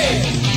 Hey!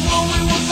Someone we will.